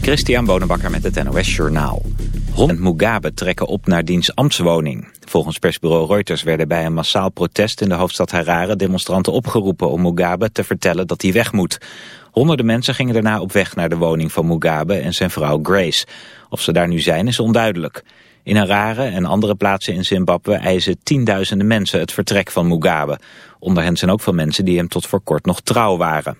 Christian Bonenbakker met het NOS Journaal. Hond Mugabe trekken op naar diens ambtswoning. Volgens persbureau Reuters werden bij een massaal protest in de hoofdstad Harare demonstranten opgeroepen om Mugabe te vertellen dat hij weg moet. Honderden mensen gingen daarna op weg naar de woning van Mugabe en zijn vrouw Grace. Of ze daar nu zijn is onduidelijk. In Harare en andere plaatsen in Zimbabwe eisen tienduizenden mensen het vertrek van Mugabe. Onder hen zijn ook veel mensen die hem tot voor kort nog trouw waren.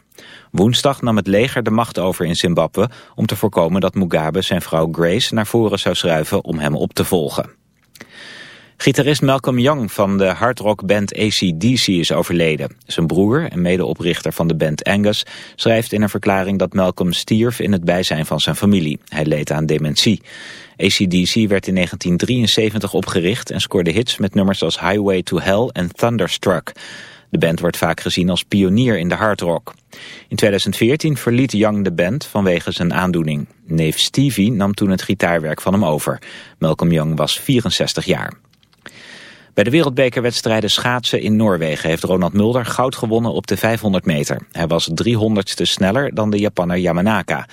Woensdag nam het leger de macht over in Zimbabwe om te voorkomen dat Mugabe zijn vrouw Grace naar voren zou schuiven om hem op te volgen. Gitarist Malcolm Young van de hardrockband ACDC is overleden. Zijn broer en medeoprichter van de band Angus schrijft in een verklaring dat Malcolm stierf in het bijzijn van zijn familie. Hij leed aan dementie. ACDC werd in 1973 opgericht en scoorde hits met nummers als Highway to Hell en Thunderstruck. De band wordt vaak gezien als pionier in de hardrock. In 2014 verliet Young de band vanwege zijn aandoening. Neef Stevie nam toen het gitaarwerk van hem over. Malcolm Young was 64 jaar. Bij de wereldbekerwedstrijden schaatsen in Noorwegen heeft Ronald Mulder goud gewonnen op de 500 meter. Hij was 300ste sneller dan de Japanner Yamanaka.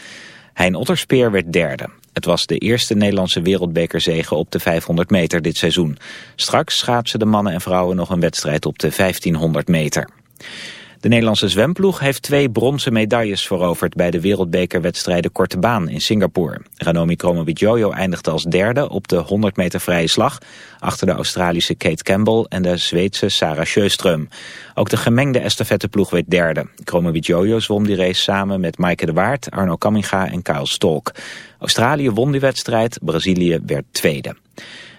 Hein Otterspeer werd derde. Het was de eerste Nederlandse wereldbekerzege op de 500 meter dit seizoen. Straks schaatsen de mannen en vrouwen nog een wedstrijd op de 1500 meter. De Nederlandse zwemploeg heeft twee bronzen medailles veroverd bij de wereldbekerwedstrijden Korte Baan in Singapore. Ranomi Kromowidjojo eindigde als derde op de 100 meter vrije slag, achter de Australische Kate Campbell en de Zweedse Sarah Sjöström. Ook de gemengde estafetteploeg werd derde. Kromowidjojo zwom die race samen met Maaike de Waard, Arno Kamminga en Kyle Stolk. Australië won die wedstrijd, Brazilië werd tweede.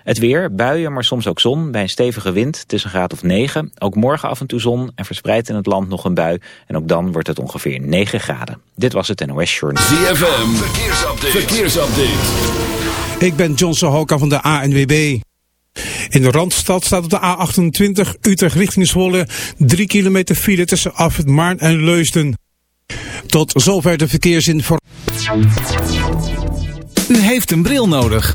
Het weer, buien, maar soms ook zon. Bij een stevige wind, het is een graad of 9. Ook morgen af en toe zon en verspreid in het land nog een bui. En ook dan wordt het ongeveer 9 graden. Dit was het NOS Journal. ZFM, verkeersupdate. verkeersupdate. Ik ben John Sohoka van de ANWB. In de Randstad staat op de A28 Utrecht richting Zwolle 3 kilometer file tussen Afrit Maarn en Leusden. Tot zover de verkeersinformatie. U heeft een bril nodig.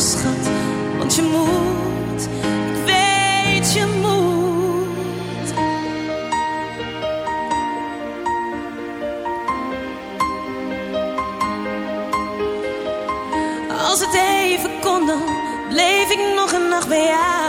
schat, want je moet, ik weet je moet. Als het even kon, dan bleef ik nog een nacht bij jou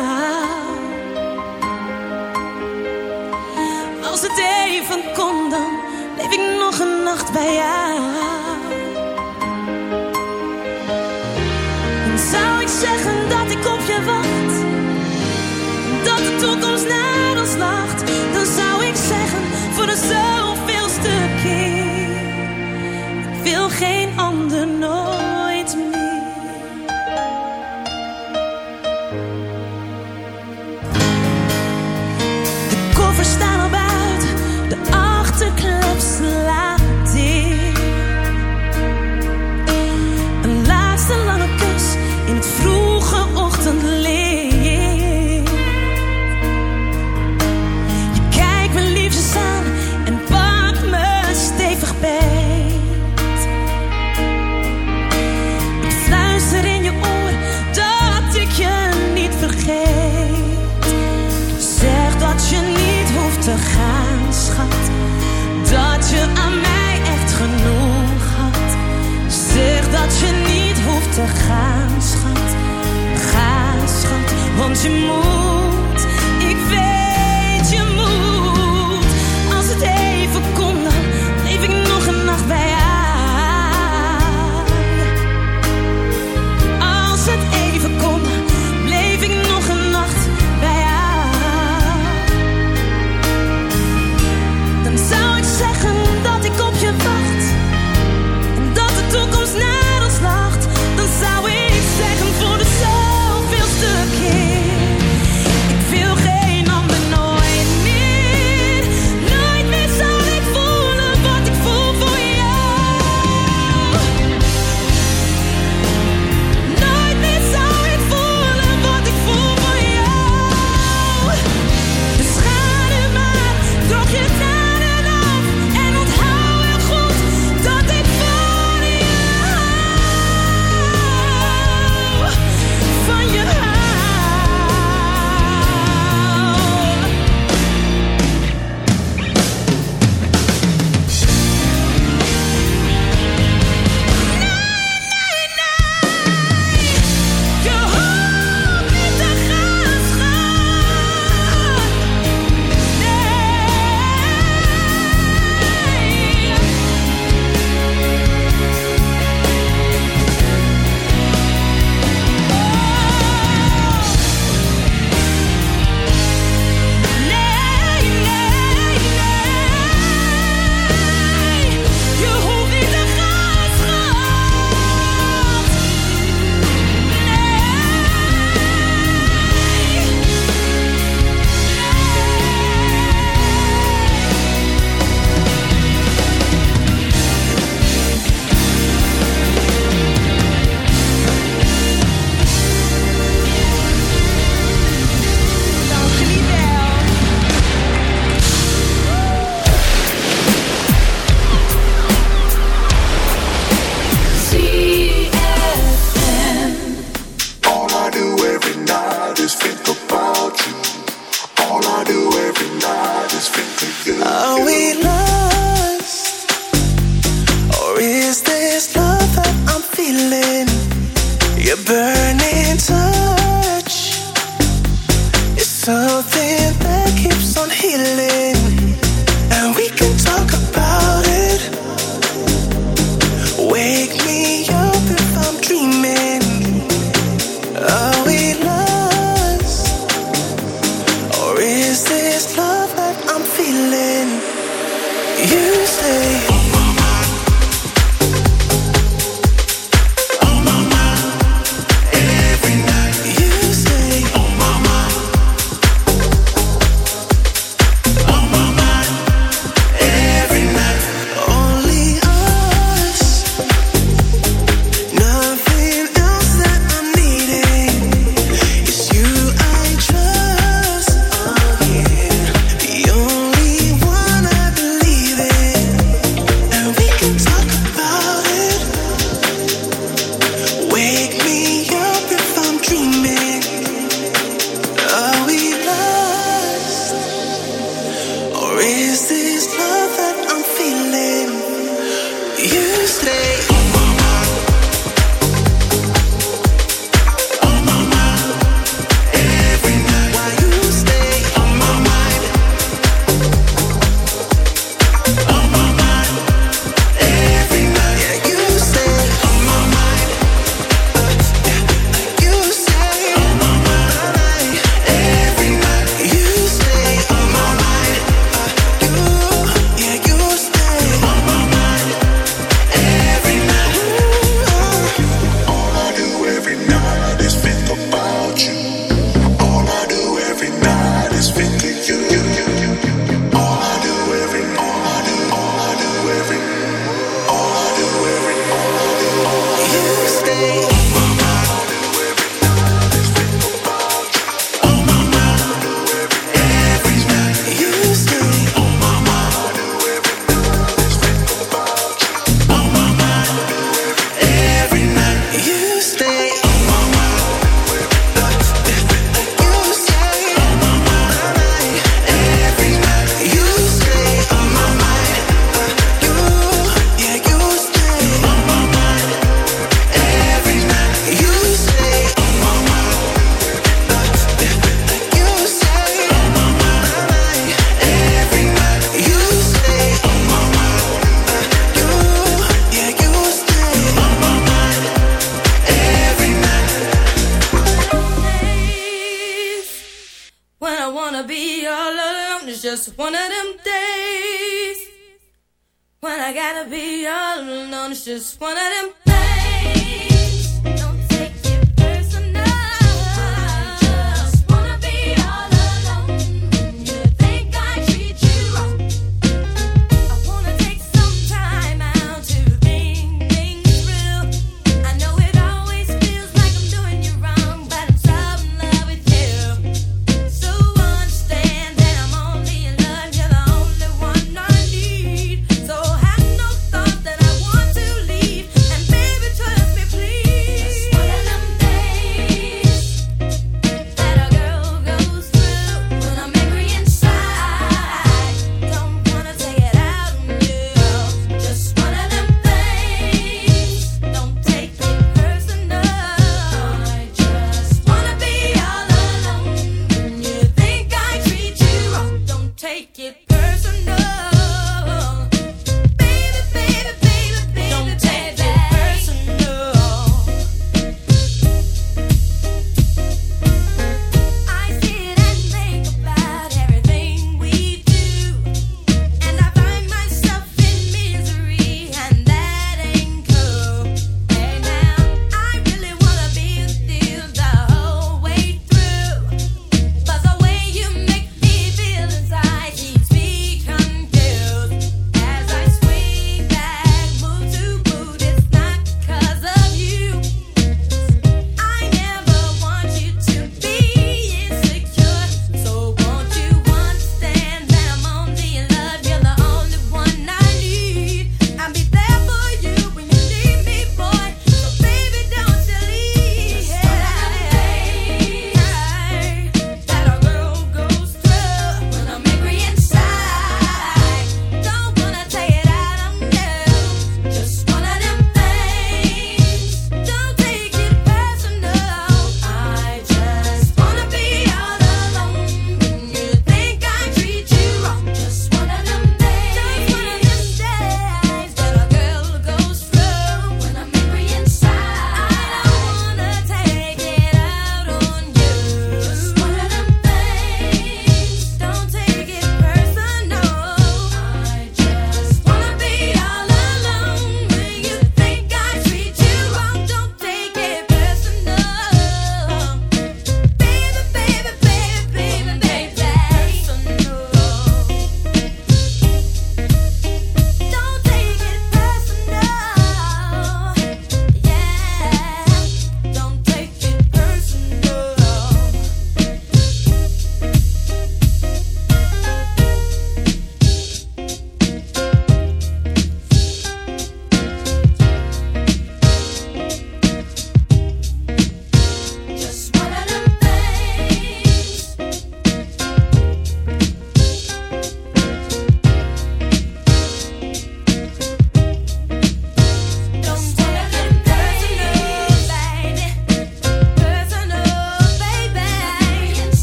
burn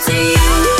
to you.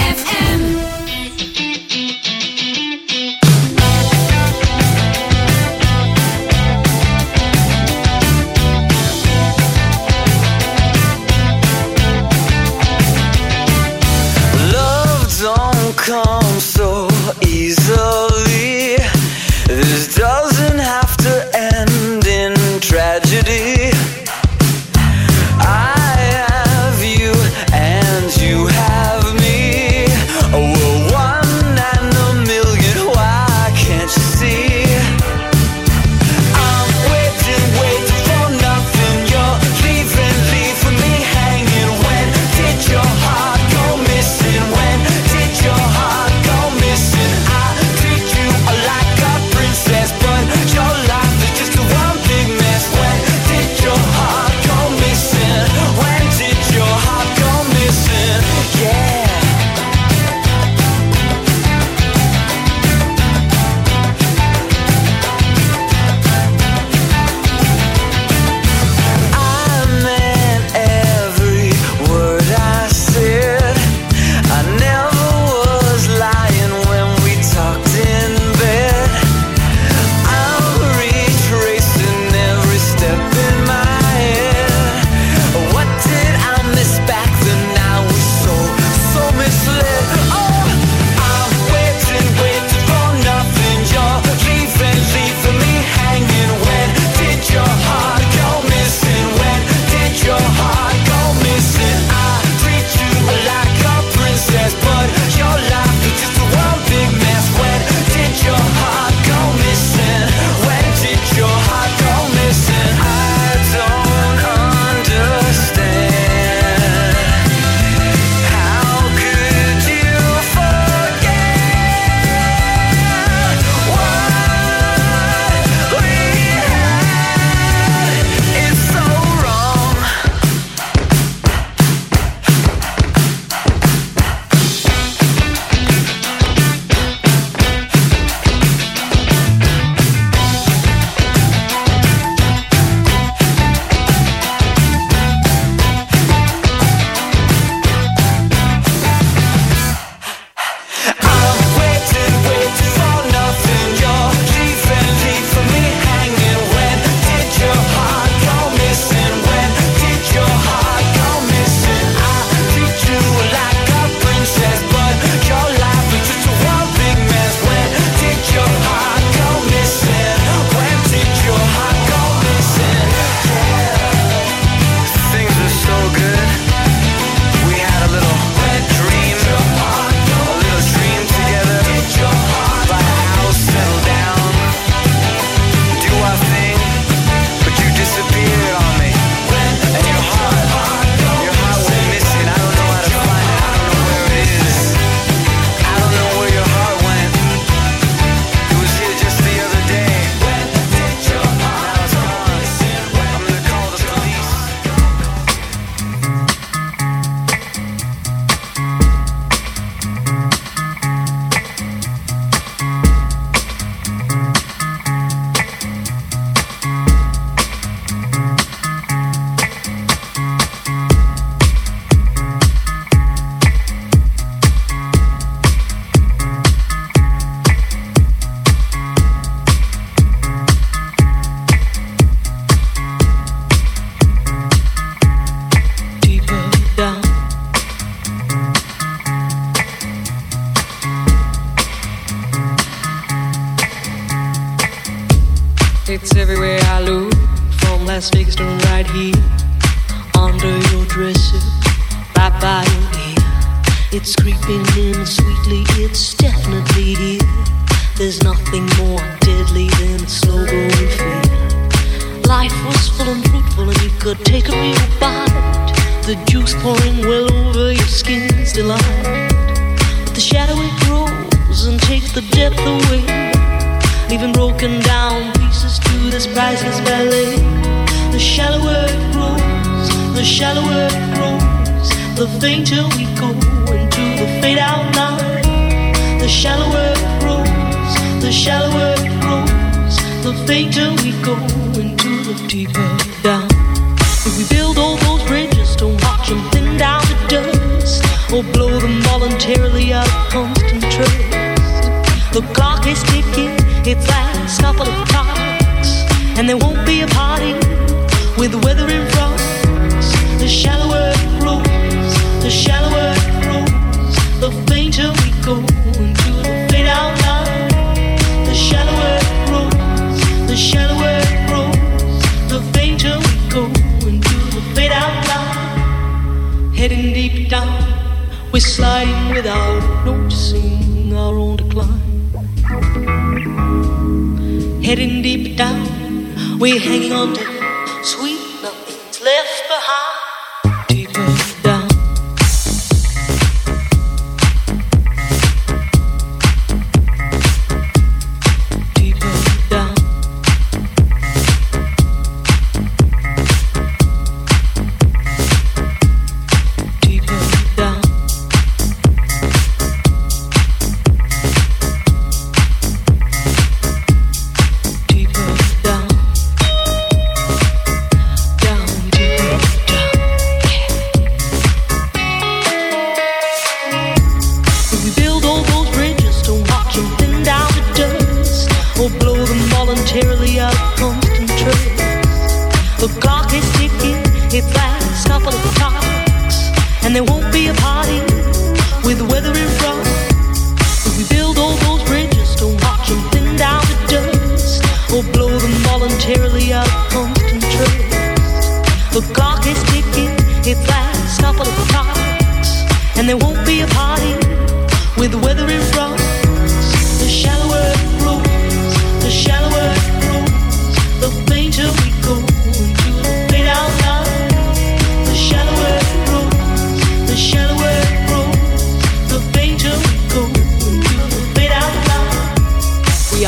We're hanging on to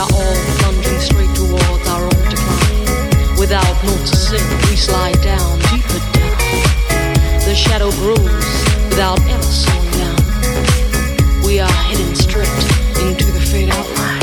are all plunging straight towards our own decline. Without noticing, we slide down, deeper down. The shadow grows without ever slowing down. We are heading straight into the fade out line.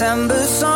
December song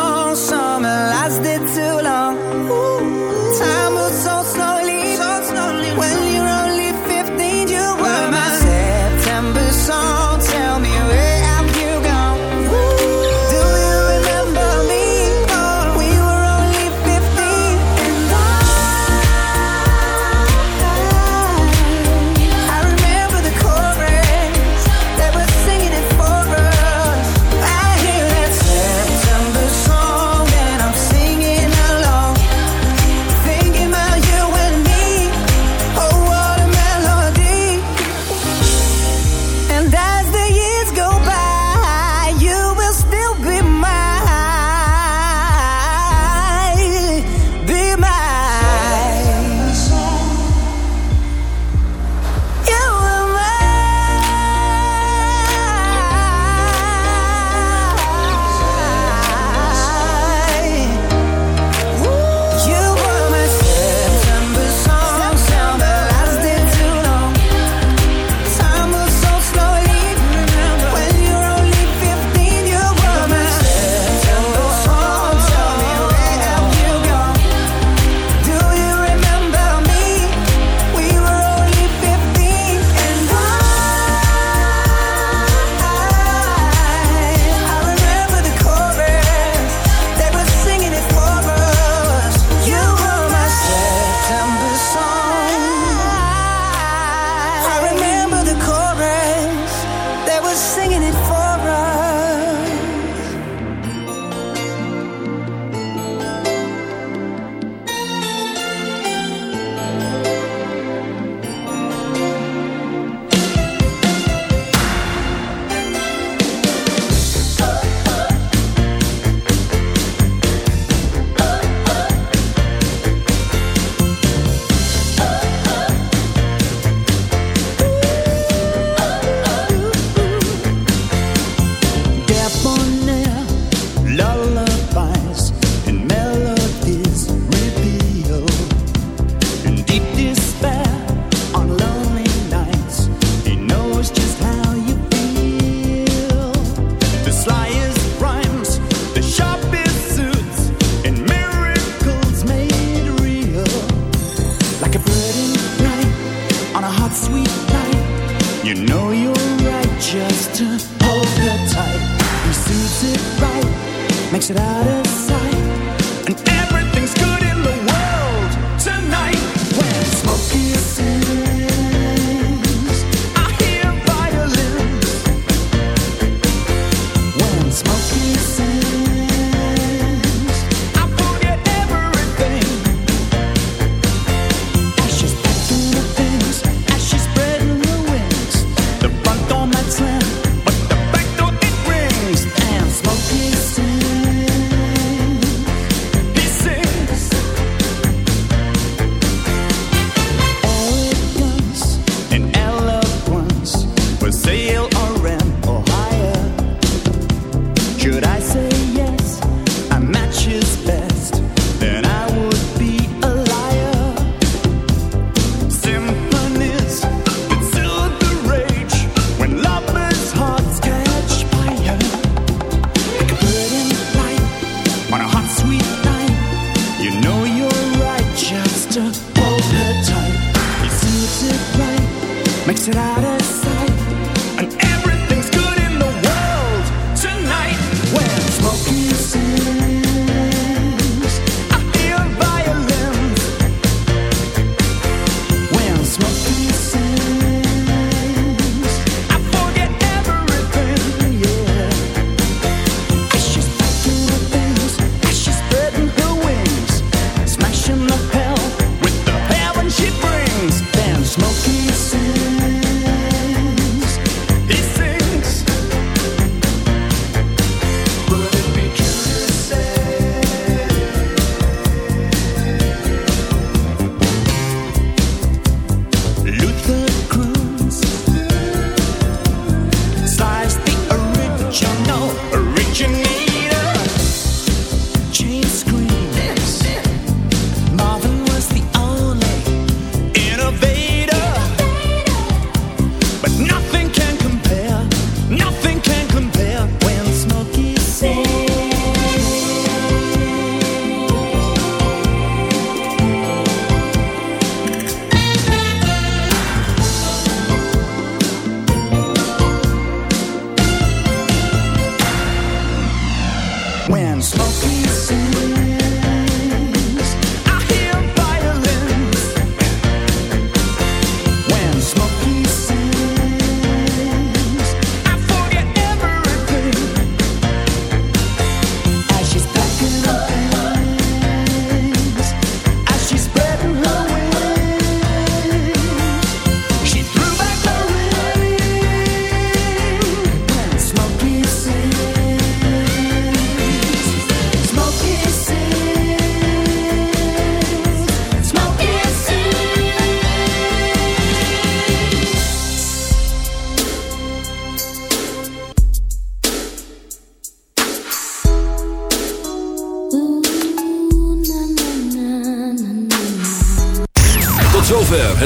You know you're right, just hold her tight. He suits it right, makes it out of